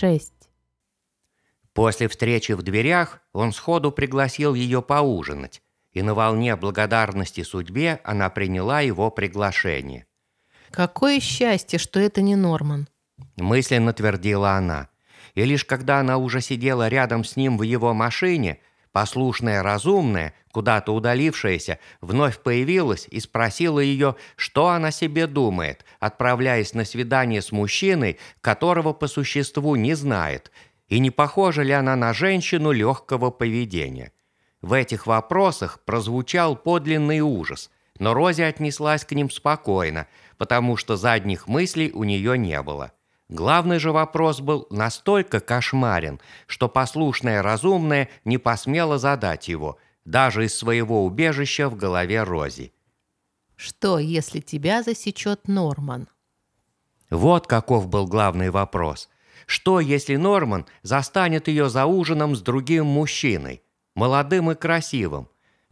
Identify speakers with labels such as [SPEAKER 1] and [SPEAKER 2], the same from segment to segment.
[SPEAKER 1] 6.
[SPEAKER 2] После встречи в дверях он сходу пригласил ее поужинать, и на волне благодарности судьбе она приняла его приглашение.
[SPEAKER 1] Какое счастье, что это не Норман.
[SPEAKER 2] Мысленно твердила она. И лишь когда она уже сидела рядом с ним в его машине, послушная разумная, куда-то удалившаяся, вновь появилась и спросила ее, что она себе думает, отправляясь на свидание с мужчиной, которого по существу не знает, и не похожа ли она на женщину легкого поведения. В этих вопросах прозвучал подлинный ужас, но Рози отнеслась к ним спокойно, потому что задних мыслей у нее не было. Главный же вопрос был настолько кошмарен, что послушная разумная не посмела задать его, даже из своего убежища в голове Рози.
[SPEAKER 1] Что, если тебя засечет Норман?
[SPEAKER 2] Вот каков был главный вопрос. Что, если Норман застанет ее за ужином с другим мужчиной, молодым и красивым,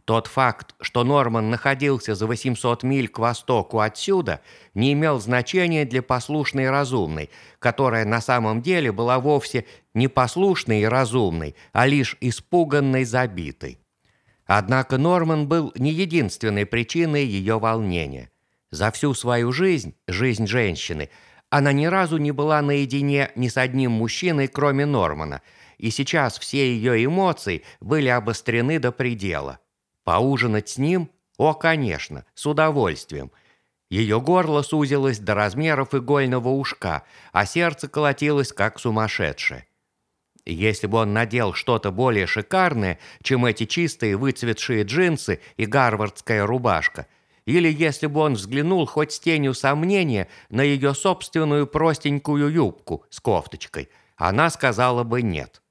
[SPEAKER 2] тот факт, что Норман находился за 800 миль к востоку отсюда, не имел значения для послушной и разумной, которая на самом деле была вовсе не послушной и разумной, а лишь испуганной забитой. Однако Норман был не единственной причиной ее волнения. За всю свою жизнь, жизнь женщины, она ни разу не была наедине ни с одним мужчиной, кроме Нормана, и сейчас все ее эмоции были обострены до предела. Поужинать с ним? О, конечно, с удовольствием. Ее горло сузилось до размеров игольного ушка, а сердце колотилось как сумасшедшее. Если бы он надел что-то более шикарное, чем эти чистые выцветшие джинсы и гарвардская рубашка, или если бы он взглянул хоть с тенью сомнения на ее собственную простенькую юбку с кофточкой, она сказала бы «нет».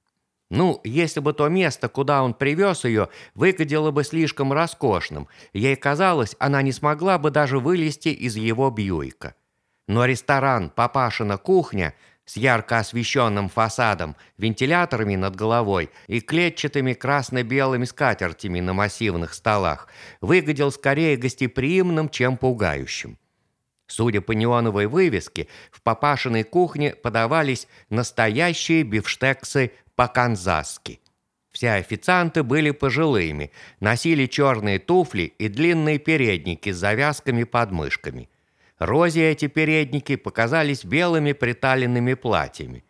[SPEAKER 2] Ну, если бы то место, куда он привез ее, выглядело бы слишком роскошным, ей казалось, она не смогла бы даже вылезти из его Бьюика. Но ресторан «Папашина кухня» с ярко освещенным фасадом, вентиляторами над головой и клетчатыми красно-белыми скатертями на массивных столах выглядел скорее гостеприимным, чем пугающим. Судя по неоновой вывеске, в папашиной кухне подавались настоящие бифштексы по-канзасски. Все официанты были пожилыми, носили черные туфли и длинные передники с завязками под мышками. Розе эти передники показались белыми приталенными платьями.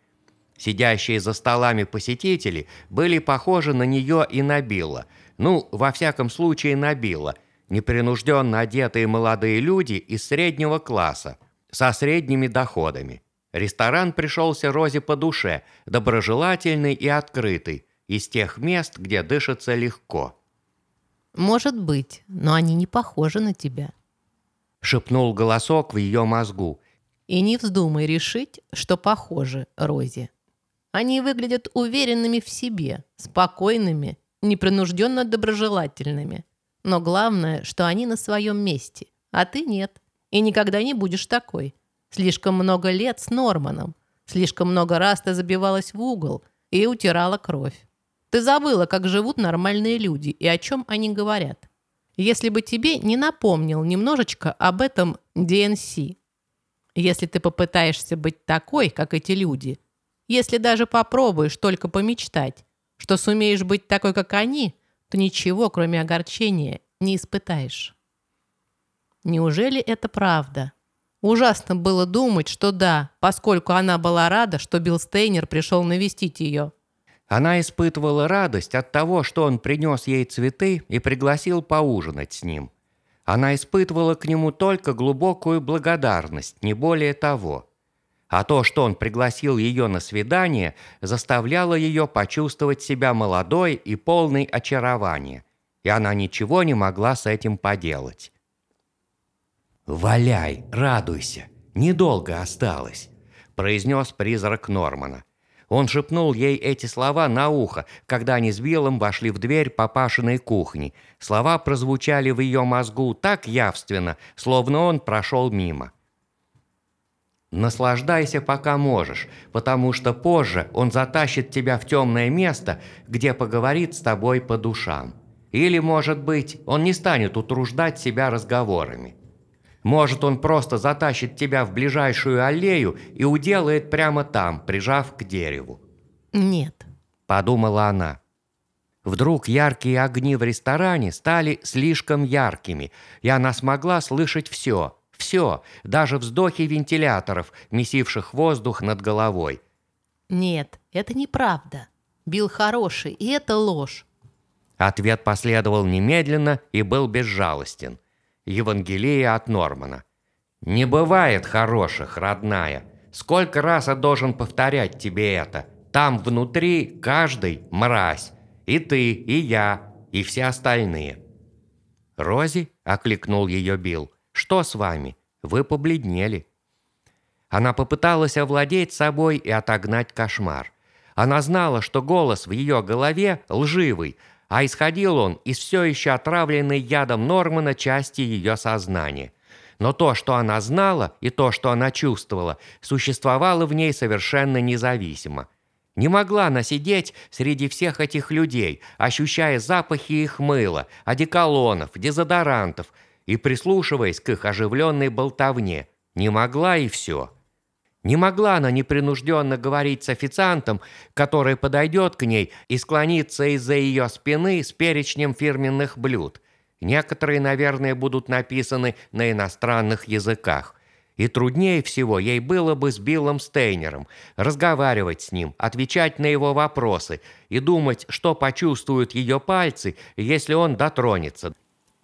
[SPEAKER 2] Сидящие за столами посетители были похожи на нее и на Билла. Ну, во всяком случае, на Билла. Непринужденно одетые молодые люди из среднего класса, со средними доходами. Ресторан пришелся Розе по душе, доброжелательный и открытый, из тех мест, где дышится легко.
[SPEAKER 1] Может быть, но они не похожи на тебя.
[SPEAKER 2] Шепнул голосок в ее мозгу.
[SPEAKER 1] И не вздумай решить, что похожи, Розе. Они выглядят уверенными в себе, спокойными, непринужденно доброжелательными. Но главное, что они на своем месте, а ты нет. И никогда не будешь такой. Слишком много лет с Норманом. Слишком много раз ты забивалась в угол и утирала кровь. Ты забыла, как живут нормальные люди и о чем они говорят. Если бы тебе не напомнил немножечко об этом ДНС. Если ты попытаешься быть такой, как эти люди, если даже попробуешь только помечтать, что сумеешь быть такой, как они, то ничего, кроме огорчения, не испытаешь. Неужели это правда? Ужасно было думать, что да, поскольку она была рада, что Билл Стейнер пришел навестить ее.
[SPEAKER 2] Она испытывала радость от того, что он принес ей цветы и пригласил поужинать с ним. Она испытывала к нему только глубокую благодарность, не более того. А то, что он пригласил ее на свидание, заставляло ее почувствовать себя молодой и полной очарования. И она ничего не могла с этим поделать. «Валяй, радуйся, недолго осталось», – произнес призрак Нормана. Он шепнул ей эти слова на ухо, когда они с Биллом вошли в дверь папашиной кухни. Слова прозвучали в ее мозгу так явственно, словно он прошел мимо. Наслаждайся, пока можешь, потому что позже он затащит тебя в темное место, где поговорит с тобой по душам. Или, может быть, он не станет утруждать себя разговорами. Может, он просто затащит тебя в ближайшую аллею и уделает прямо там, прижав к дереву.
[SPEAKER 1] Нет.
[SPEAKER 2] Подумала она. Вдруг яркие огни в ресторане стали слишком яркими, и она смогла слышать все, все, даже вздохи вентиляторов, месивших воздух над головой.
[SPEAKER 1] Нет, это неправда. Билл хороший, и это ложь.
[SPEAKER 2] Ответ последовал немедленно и был безжалостен. Евангелие от Нормана. «Не бывает хороших, родная. Сколько раз я должен повторять тебе это? Там внутри каждый мразь. И ты, и я, и все остальные». «Рози?» – окликнул ее Билл. «Что с вами? Вы побледнели». Она попыталась овладеть собой и отогнать кошмар. Она знала, что голос в ее голове лживый, а исходил он из все еще отравленной ядом Нормана части ее сознания. Но то, что она знала, и то, что она чувствовала, существовало в ней совершенно независимо. Не могла она сидеть среди всех этих людей, ощущая запахи их мыла, одеколонов, дезодорантов и прислушиваясь к их оживленной болтовне. Не могла и все. Не могла она непринужденно говорить с официантом, который подойдет к ней и склонится из-за ее спины с перечнем фирменных блюд. Некоторые, наверное, будут написаны на иностранных языках. И труднее всего ей было бы с Биллом Стейнером, разговаривать с ним, отвечать на его вопросы и думать, что почувствуют ее пальцы, если он дотронется.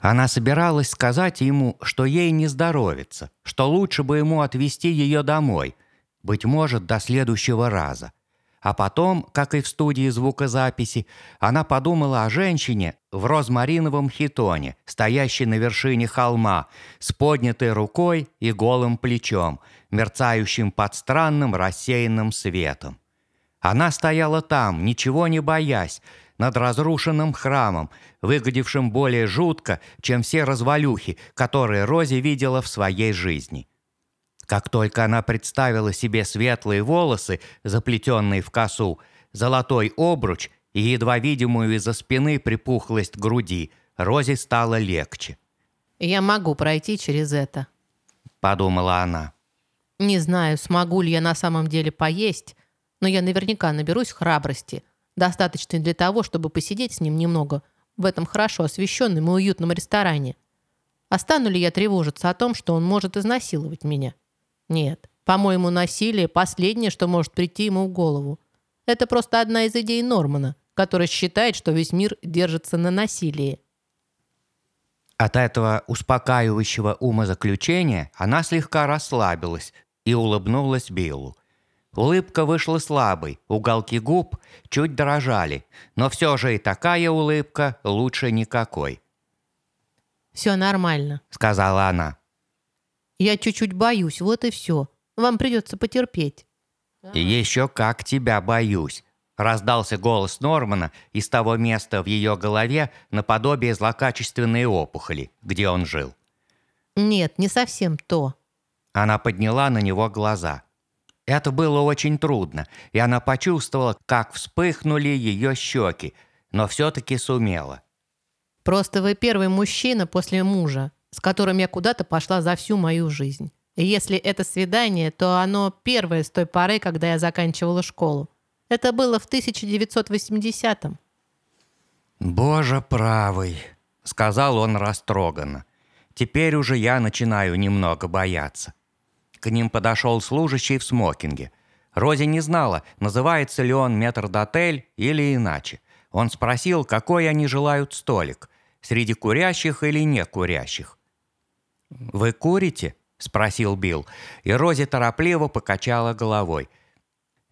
[SPEAKER 2] Она собиралась сказать ему, что ей не здоровится, что лучше бы ему отвезти ее домой – быть может, до следующего раза. А потом, как и в студии звукозаписи, она подумала о женщине в розмариновом хитоне, стоящей на вершине холма, с поднятой рукой и голым плечом, мерцающим под странным рассеянным светом. Она стояла там, ничего не боясь, над разрушенным храмом, выглядевшим более жутко, чем все развалюхи, которые Рози видела в своей жизни. Как только она представила себе светлые волосы, заплетенные в косу, золотой обруч и едва видимую из-за спины припухлость груди, Розе стало легче.
[SPEAKER 1] «Я могу пройти через это», —
[SPEAKER 2] подумала она.
[SPEAKER 1] «Не знаю, смогу ли я на самом деле поесть, но я наверняка наберусь храбрости, достаточной для того, чтобы посидеть с ним немного в этом хорошо освещенном и уютном ресторане. А стану ли я тревожиться о том, что он может изнасиловать меня?» Нет, по-моему, насилие – последнее, что может прийти ему в голову. Это просто одна из идей Нормана, который считает, что весь мир держится на насилии.
[SPEAKER 2] От этого успокаивающего умозаключения она слегка расслабилась и улыбнулась Биллу. Улыбка вышла слабой, уголки губ чуть дрожали, но все же и такая улыбка лучше никакой.
[SPEAKER 1] «Все нормально», —
[SPEAKER 2] сказала она.
[SPEAKER 1] Я чуть-чуть боюсь, вот и все. Вам придется потерпеть».
[SPEAKER 2] «Еще как тебя боюсь», — раздался голос Нормана из того места в ее голове наподобие злокачественной опухоли, где он жил.
[SPEAKER 1] «Нет, не совсем то».
[SPEAKER 2] Она подняла на него глаза. Это было очень трудно, и она почувствовала, как вспыхнули ее щеки, но все-таки сумела.
[SPEAKER 1] «Просто вы первый мужчина после мужа, с которым я куда-то пошла за всю мою жизнь. И если это свидание, то оно первое с той поры, когда я заканчивала школу. Это было в 1980-м.
[SPEAKER 2] «Боже правый», — сказал он растроганно. «Теперь уже я начинаю немного бояться». К ним подошел служащий в смокинге. Рози не знала, называется ли он метрдотель или иначе. Он спросил, какой они желают столик, среди курящих или не курящих. «Вы курите?» – спросил Билл, и Рози торопливо покачала головой.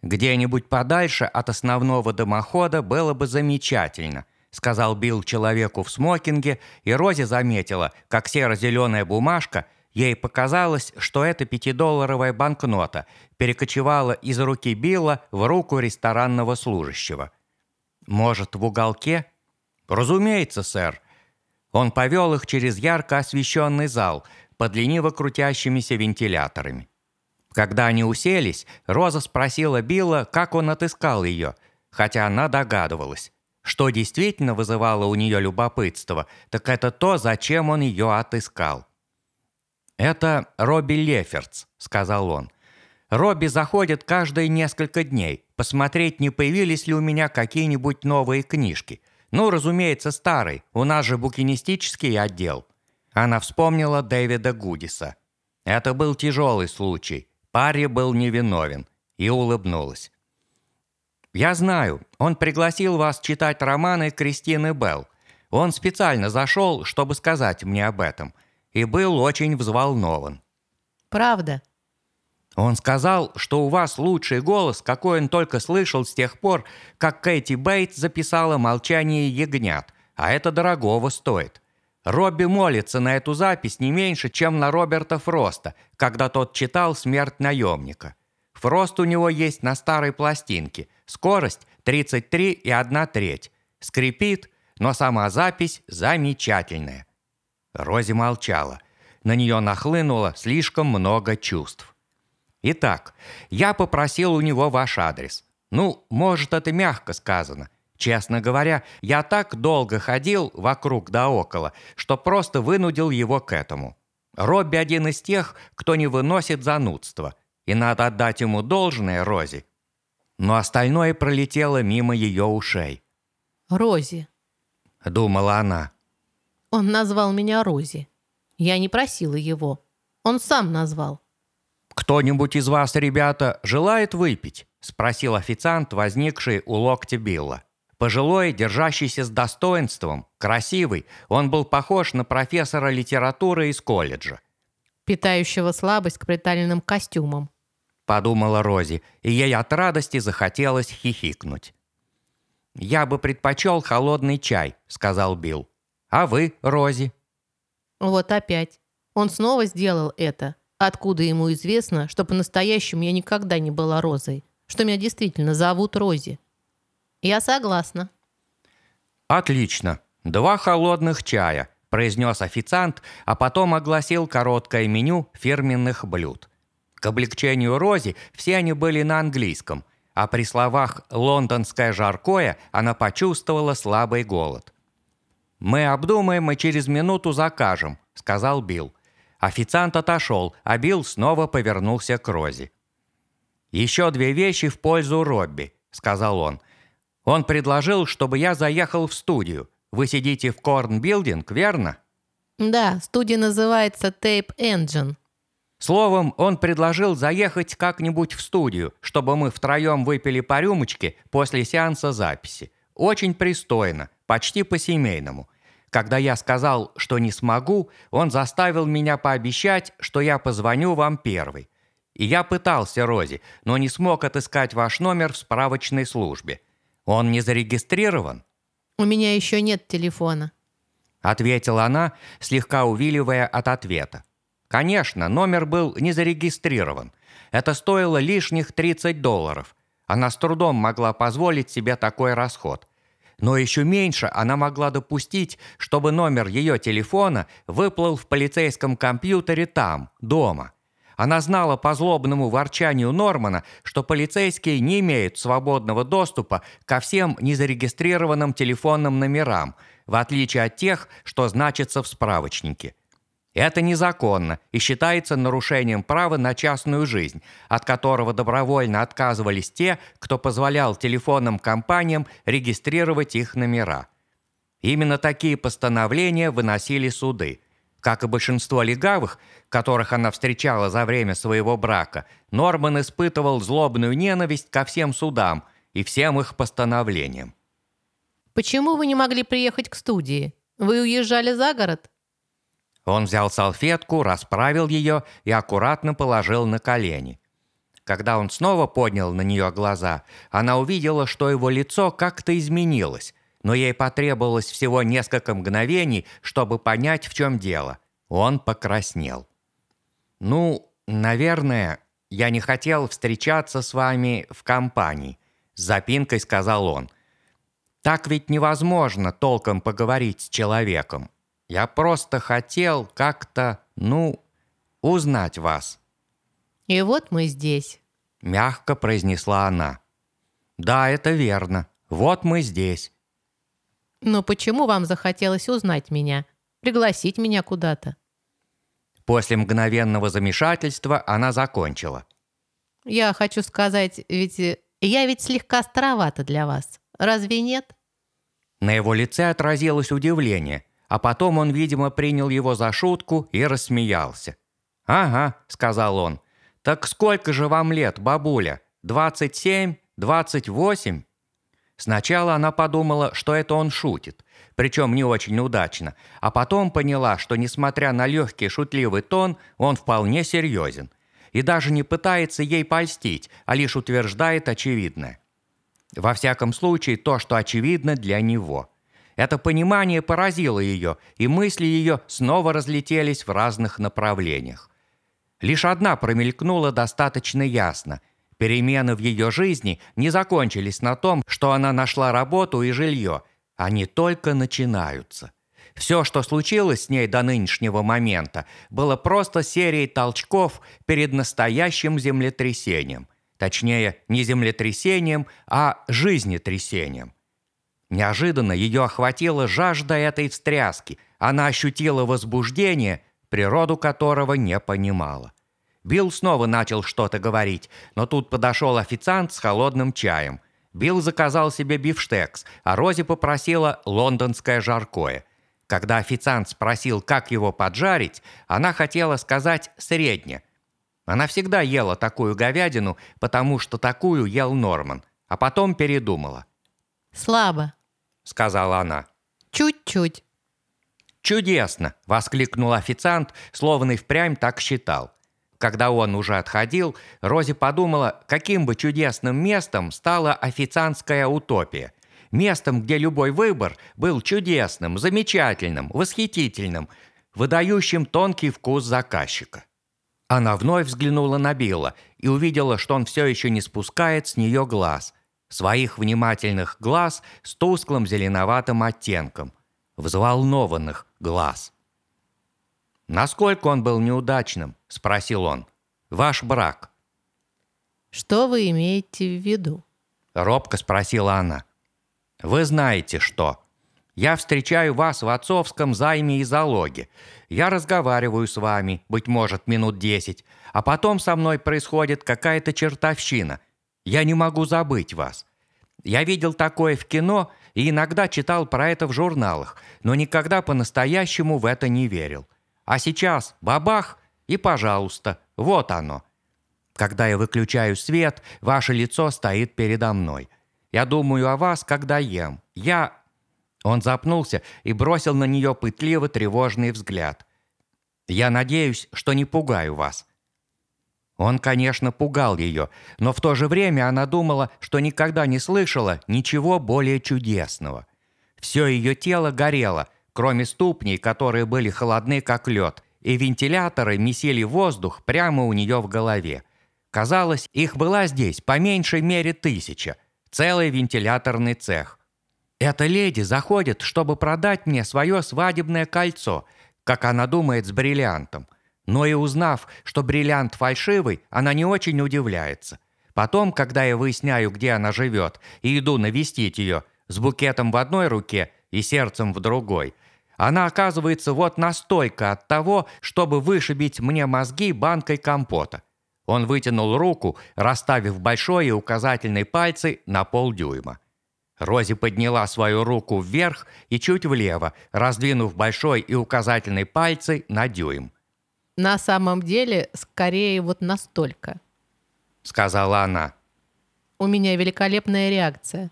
[SPEAKER 2] «Где-нибудь подальше от основного дымохода было бы замечательно», – сказал Билл человеку в смокинге, и Рози заметила, как серо-зеленая бумажка – Ей показалось, что эта пятидолларовая банкнота перекочевала из руки Билла в руку ресторанного служащего. «Может, в уголке?» «Разумеется, сэр. Он повел их через ярко освещенный зал под лениво крутящимися вентиляторами. Когда они уселись, Роза спросила Билла, как он отыскал ее, хотя она догадывалась. Что действительно вызывало у нее любопытство, так это то, зачем он ее отыскал. «Это Робби Леферц», — сказал он. «Робби заходит каждые несколько дней, посмотреть, не появились ли у меня какие-нибудь новые книжки. Ну, разумеется, старый, у нас же букинистический отдел». Она вспомнила Дэвида Гудиса. Это был тяжелый случай. Парри был невиновен. И улыбнулась. «Я знаю, он пригласил вас читать романы Кристины Белл. Он специально зашел, чтобы сказать мне об этом, и был очень взволнован».
[SPEAKER 1] «Правда?»
[SPEAKER 2] Он сказал, что у вас лучший голос, какой он только слышал с тех пор, как Кэти Бейтс записала «Молчание ягнят», а это дорогого стоит. Робби молится на эту запись не меньше, чем на Роберта Фроста, когда тот читал «Смерть наемника». Фрост у него есть на старой пластинке. Скорость 33 и 1 треть. Скрипит, но сама запись замечательная. Рози молчала. На нее нахлынуло слишком много чувств. Итак, я попросил у него ваш адрес. Ну, может, это мягко сказано. Честно говоря, я так долго ходил вокруг да около, что просто вынудил его к этому. Робби один из тех, кто не выносит занудства. И надо отдать ему должное Рози. Но остальное пролетело мимо ее ушей.
[SPEAKER 1] «Рози», —
[SPEAKER 2] думала она.
[SPEAKER 1] «Он назвал меня Рози. Я не просила его. Он сам назвал».
[SPEAKER 2] «Кто-нибудь из вас, ребята, желает выпить?» — спросил официант, возникший у локтя Билла. Пожилой, держащийся с достоинством, красивый, он был похож на профессора литературы из колледжа.
[SPEAKER 1] «Питающего слабость к приталенным костюмам», —
[SPEAKER 2] подумала Рози, и ей от радости захотелось хихикнуть. «Я бы предпочел холодный чай», — сказал Билл. «А вы, Рози?»
[SPEAKER 1] «Вот опять. Он снова сделал это. Откуда ему известно, что по-настоящему я никогда не была Розой, что меня действительно зовут Рози?» «Я согласна».
[SPEAKER 2] «Отлично. Два холодных чая», – произнес официант, а потом огласил короткое меню фирменных блюд. К облегчению Рози все они были на английском, а при словах «лондонское жаркое» она почувствовала слабый голод. «Мы обдумаем и через минуту закажем», – сказал Билл. Официант отошел, а Билл снова повернулся к Рози. «Еще две вещи в пользу Робби», – сказал он – он предложил, чтобы я заехал в студию. Вы сидите в Корн Билдинг, верно?
[SPEAKER 1] Да, студия называется Tape Engine.
[SPEAKER 2] Словом, он предложил заехать как-нибудь в студию, чтобы мы втроем выпили по рюмочке после сеанса записи. Очень пристойно, почти по-семейному. Когда я сказал, что не смогу, он заставил меня пообещать, что я позвоню вам первый. И я пытался, Рози, но не смог отыскать ваш номер в справочной службе. Он не зарегистрирован?»
[SPEAKER 1] «У меня еще нет телефона», —
[SPEAKER 2] ответила она, слегка увиливая от ответа. «Конечно, номер был не зарегистрирован. Это стоило лишних 30 долларов. Она с трудом могла позволить себе такой расход. Но еще меньше она могла допустить, чтобы номер ее телефона выплыл в полицейском компьютере там, дома. Она знала по злобному ворчанию Нормана, что полицейские не имеют свободного доступа ко всем незарегистрированным телефонным номерам, в отличие от тех, что значатся в справочнике. Это незаконно и считается нарушением права на частную жизнь, от которого добровольно отказывались те, кто позволял телефонным компаниям регистрировать их номера. Именно такие постановления выносили суды – как и большинство легавых, которых она встречала за время своего брака, Норман испытывал злобную ненависть ко всем судам и всем их постановлениям.
[SPEAKER 1] «Почему вы не могли приехать к студии? Вы уезжали за город?»
[SPEAKER 2] Он взял салфетку, расправил ее и аккуратно положил на колени. Когда он снова поднял на нее глаза, она увидела, что его лицо как-то изменилось, но ей потребовалось всего несколько мгновений, чтобы понять, в чем дело. Он покраснел. «Ну, наверное, я не хотел встречаться с вами в компании», — с запинкой сказал он. «Так ведь невозможно толком поговорить с человеком. Я просто хотел как-то, ну, узнать вас».
[SPEAKER 1] «И вот мы здесь», —
[SPEAKER 2] мягко произнесла она. «Да, это верно. Вот мы здесь.
[SPEAKER 1] Но почему вам захотелось узнать меня? Пригласить меня куда-то?
[SPEAKER 2] После мгновенного замешательства она закончила.
[SPEAKER 1] Я хочу сказать, ведь я ведь слегка старовата для вас. Разве нет?
[SPEAKER 2] На его лице отразилось удивление, а потом он, видимо, принял его за шутку и рассмеялся. «Ага», — сказал он. «Так сколько же вам лет, бабуля? Двадцать семь? Двадцать восемь?» Сначала она подумала, что это он шутит, причем не очень удачно, а потом поняла, что, несмотря на легкий шутливый тон, он вполне серьезен и даже не пытается ей польстить, а лишь утверждает очевидное. Во всяком случае, то, что очевидно для него. Это понимание поразило ее, и мысли ее снова разлетелись в разных направлениях. Лишь одна промелькнула достаточно ясно. Перемены в ее жизни не закончились на том, что она нашла работу и жилье. Они только начинаются. Все, что случилось с ней до нынешнего момента, было просто серией толчков перед настоящим землетрясением. Точнее, не землетрясением, а жизнетрясением. Неожиданно ее охватила жажда этой встряски. Она ощутила возбуждение, природу которого не понимала. Билл снова начал что-то говорить, но тут подошел официант с холодным чаем. Билл заказал себе бифштекс, а Рози попросила лондонское жаркое. Когда официант спросил, как его поджарить, она хотела сказать «средне». Она всегда ела такую говядину, потому что такую ел Норман, а потом передумала.
[SPEAKER 1] «Слабо», —
[SPEAKER 2] сказала она.
[SPEAKER 1] «Чуть-чуть».
[SPEAKER 2] «Чудесно!» – воскликнул официант, словно и впрямь так считал. Когда он уже отходил, Рози подумала, каким бы чудесным местом стала официантская утопия. Местом, где любой выбор был чудесным, замечательным, восхитительным, выдающим тонкий вкус заказчика. Она вновь взглянула на Билла и увидела, что он все еще не спускает с нее глаз. Своих внимательных глаз с тусклым зеленоватым оттенком. Взволнованных глаз. «Насколько он был неудачным?» – спросил он. «Ваш брак».
[SPEAKER 1] «Что вы имеете в виду?»
[SPEAKER 2] – робко спросила она. «Вы знаете, что. Я встречаю вас в отцовском займе и залоге. Я разговариваю с вами, быть может, минут десять, а потом со мной происходит какая-то чертовщина. Я не могу забыть вас. Я видел такое в кино и иногда читал про это в журналах, но никогда по-настоящему в это не верил. А сейчас бабах и пожалуйста, вот оно. Когда я выключаю свет, ваше лицо стоит передо мной. Я думаю о вас, когда ем. Я...» Он запнулся и бросил на нее пытливо тревожный взгляд. «Я надеюсь, что не пугаю вас». Он, конечно, пугал ее, но в то же время она думала, что никогда не слышала ничего более чудесного. Все ее тело горело, кроме ступней, которые были холодны, как лед, и вентиляторы месили воздух прямо у нее в голове. Казалось, их была здесь по меньшей мере тысяча, целый вентиляторный цех. Эта леди заходит, чтобы продать мне свое свадебное кольцо, как она думает, с бриллиантом. Но и узнав, что бриллиант фальшивый, она не очень удивляется. Потом, когда я выясняю, где она живет, и иду навестить ее, с букетом в одной руке и сердцем в другой, она оказывается вот настолько от того, чтобы вышибить мне мозги банкой компота. Он вытянул руку, расставив большой и указательный пальцы на полдюйма. Рози подняла свою руку вверх и чуть влево, раздвинув большой и указательный пальцы на дюйм.
[SPEAKER 1] «На самом деле, скорее вот настолько», —
[SPEAKER 2] сказала она.
[SPEAKER 1] «У меня великолепная реакция».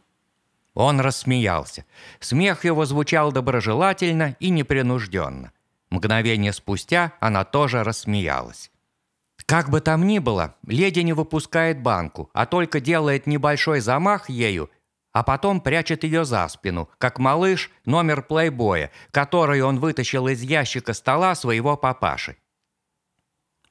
[SPEAKER 2] Он рассмеялся. Смех его звучал доброжелательно и непринужденно. Мгновение спустя она тоже рассмеялась. Как бы там ни было, леди не выпускает банку, а только делает небольшой замах ею, а потом прячет ее за спину, как малыш номер плейбоя, который он вытащил из ящика стола своего папаши.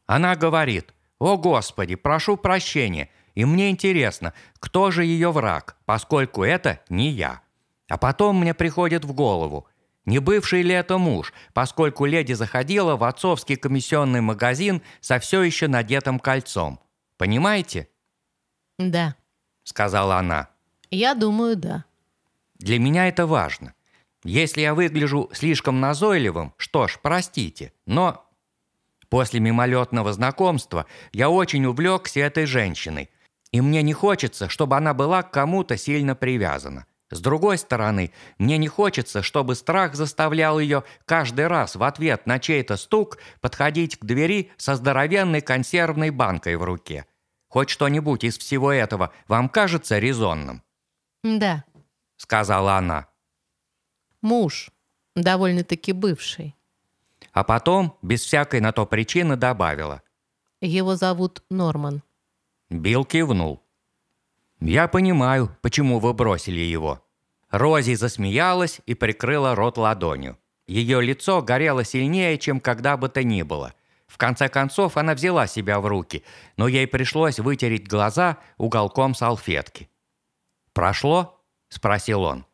[SPEAKER 2] Она говорит, «О, Господи, прошу прощения, и мне интересно, кто же ее враг, поскольку это не я. А потом мне приходит в голову, не бывший ли это муж, поскольку леди заходила в отцовский комиссионный магазин со все еще надетым кольцом. Понимаете?
[SPEAKER 1] «Да», —
[SPEAKER 2] сказала она.
[SPEAKER 1] «Я думаю, да».
[SPEAKER 2] «Для меня это важно. Если я выгляжу слишком назойливым, что ж, простите, но После мимолетного знакомства я очень увлекся этой женщиной, и мне не хочется, чтобы она была к кому-то сильно привязана. С другой стороны, мне не хочется, чтобы страх заставлял ее каждый раз в ответ на чей-то стук подходить к двери со здоровенной консервной банкой в руке. Хоть что-нибудь из всего этого вам кажется резонным?
[SPEAKER 1] «Да», —
[SPEAKER 2] сказала она.
[SPEAKER 1] «Муж, довольно-таки бывший».
[SPEAKER 2] А потом, без всякой на то причины, добавила.
[SPEAKER 1] «Его зовут Норман».
[SPEAKER 2] Билл кивнул. «Я понимаю, почему вы бросили его». Рози засмеялась и прикрыла рот ладонью. Ее лицо горело сильнее, чем когда бы то ни было. В конце концов, она взяла себя в руки, но ей пришлось вытереть глаза уголком салфетки. «Прошло?» – спросил он.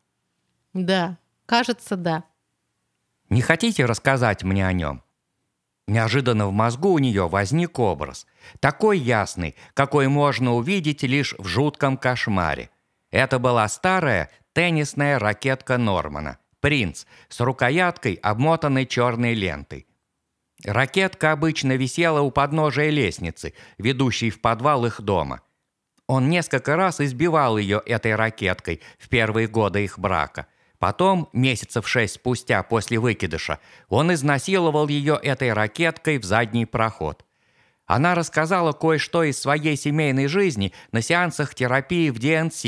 [SPEAKER 1] «Да, кажется, да».
[SPEAKER 2] «Не хотите рассказать мне о нем?» Неожиданно в мозгу у нее возник образ, такой ясный, какой можно увидеть лишь в жутком кошмаре. Это была старая теннисная ракетка Нормана, принц, с рукояткой, обмотанной черной лентой. Ракетка обычно висела у подножия лестницы, ведущей в подвал их дома. Он несколько раз избивал ее этой ракеткой в первые годы их брака – Потом, месяцев шесть спустя после выкидыша, он изнасиловал ее этой ракеткой в задний проход. Она рассказала кое-что из своей семейной жизни на сеансах терапии в ДНС,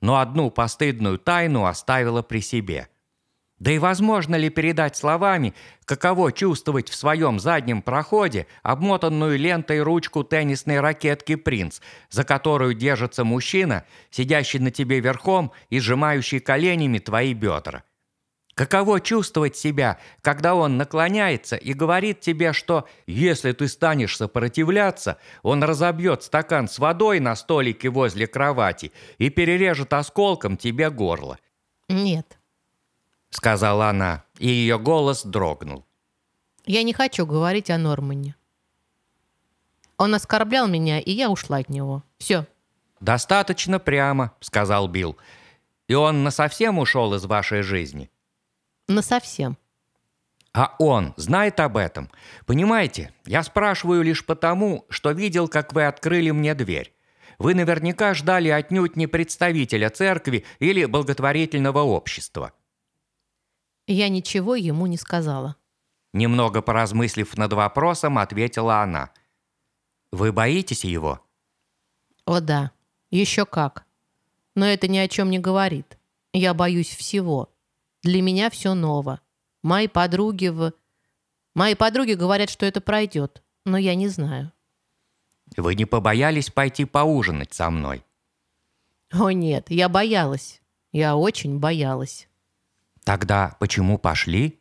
[SPEAKER 2] но одну постыдную тайну оставила при себе – да и возможно ли передать словами, каково чувствовать в своем заднем проходе обмотанную лентой ручку теннисной ракетки «Принц», за которую держится мужчина, сидящий на тебе верхом и сжимающий коленями твои бедра? Каково чувствовать себя, когда он наклоняется и говорит тебе, что если ты станешь сопротивляться, он разобьет стакан с водой на столике возле кровати и перережет осколком тебе горло?
[SPEAKER 1] Нет, —
[SPEAKER 2] сказала она, и ее голос дрогнул.
[SPEAKER 1] «Я не хочу говорить о Нормане. Он оскорблял меня, и я ушла от него. Все».
[SPEAKER 2] «Достаточно прямо», — сказал Билл. «И он насовсем ушел из вашей жизни?»
[SPEAKER 1] «Насовсем».
[SPEAKER 2] «А он знает об этом? Понимаете, я спрашиваю лишь потому, что видел, как вы открыли мне дверь. Вы наверняка ждали отнюдь не представителя церкви или благотворительного общества.
[SPEAKER 1] Я ничего ему не сказала.
[SPEAKER 2] Немного поразмыслив над вопросом, ответила она. «Вы боитесь его?»
[SPEAKER 1] «О да, еще как. Но это ни о чем не говорит. Я боюсь всего. Для меня все ново. Мои подруги в... Мои подруги говорят, что это пройдет, но я не знаю».
[SPEAKER 2] «Вы не побоялись пойти поужинать со мной?»
[SPEAKER 1] «О нет, я боялась. Я очень боялась».
[SPEAKER 2] Тогда почему пошли?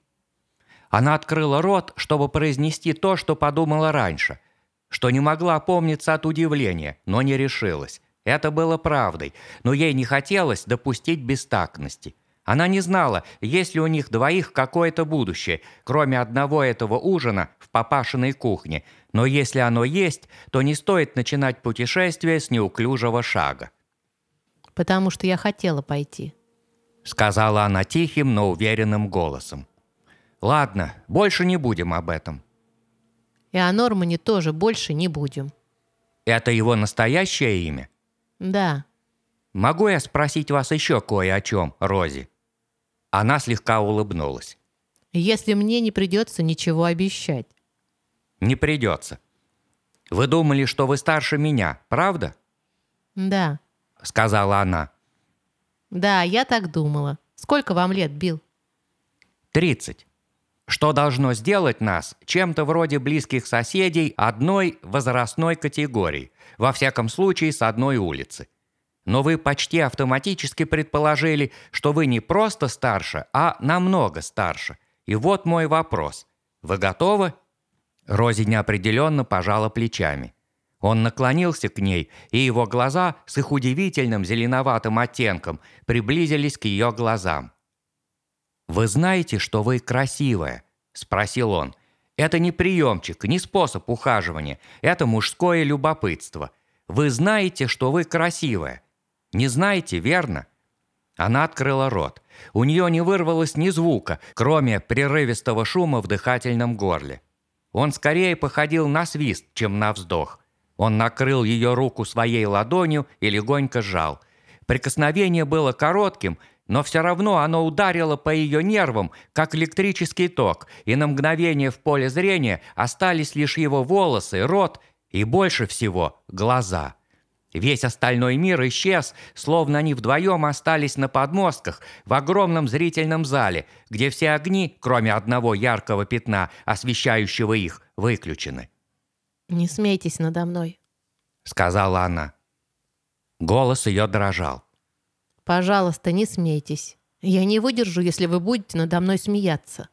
[SPEAKER 2] Она открыла рот, чтобы произнести то, что подумала раньше, что не могла помниться от удивления, но не решилась. Это было правдой, но ей не хотелось допустить бестактности. Она не знала, есть ли у них двоих какое-то будущее, кроме одного этого ужина в папашиной кухне, но если оно есть, то не стоит начинать путешествие с неуклюжего шага.
[SPEAKER 1] «Потому что я хотела пойти»,
[SPEAKER 2] сказала она тихим, но уверенным голосом. «Ладно, больше не будем об этом».
[SPEAKER 1] «И о Нормане тоже больше не будем».
[SPEAKER 2] «Это его настоящее имя?»
[SPEAKER 1] «Да».
[SPEAKER 2] «Могу я спросить вас еще кое о чем, Рози?» Она слегка улыбнулась.
[SPEAKER 1] «Если мне не придется ничего обещать».
[SPEAKER 2] «Не придется. Вы думали, что вы старше меня, правда?»
[SPEAKER 1] «Да», —
[SPEAKER 2] сказала она.
[SPEAKER 1] Да, я так думала. Сколько вам лет, Билл?
[SPEAKER 2] Тридцать. Что должно сделать нас чем-то вроде близких соседей одной возрастной категории, во всяком случае с одной улицы. Но вы почти автоматически предположили, что вы не просто старше, а намного старше. И вот мой вопрос. Вы готовы? Рози неопределенно пожала плечами. Он наклонился к ней, и его глаза с их удивительным зеленоватым оттенком приблизились к ее глазам. «Вы знаете, что вы красивая?» – спросил он. «Это не приемчик, не способ ухаживания, это мужское любопытство. Вы знаете, что вы красивая? Не знаете, верно?» Она открыла рот. У нее не вырвалось ни звука, кроме прерывистого шума в дыхательном горле. он скорее походил на свист, чем на вздох. Он накрыл ее руку своей ладонью и легонько сжал. Прикосновение было коротким, но все равно оно ударило по ее нервам, как электрический ток, и на мгновение в поле зрения остались лишь его волосы, рот и больше всего глаза. Весь остальной мир исчез, словно они вдвоем остались на подмостках в огромном зрительном зале, где все огни, кроме одного яркого пятна, освещающего их, выключены.
[SPEAKER 1] «Не смейтесь надо мной», —
[SPEAKER 2] сказала она. Голос ее дрожал.
[SPEAKER 1] «Пожалуйста, не смейтесь. Я не выдержу, если вы будете надо мной смеяться».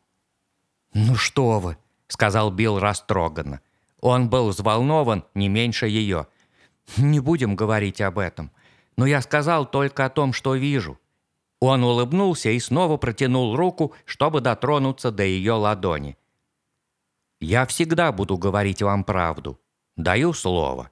[SPEAKER 2] «Ну что вы», — сказал Билл растроганно. Он был взволнован не меньше ее. «Не будем говорить об этом. Но я сказал только о том, что вижу». Он улыбнулся и снова протянул руку, чтобы дотронуться до ее ладони. «Я всегда буду говорить вам правду. Даю слово».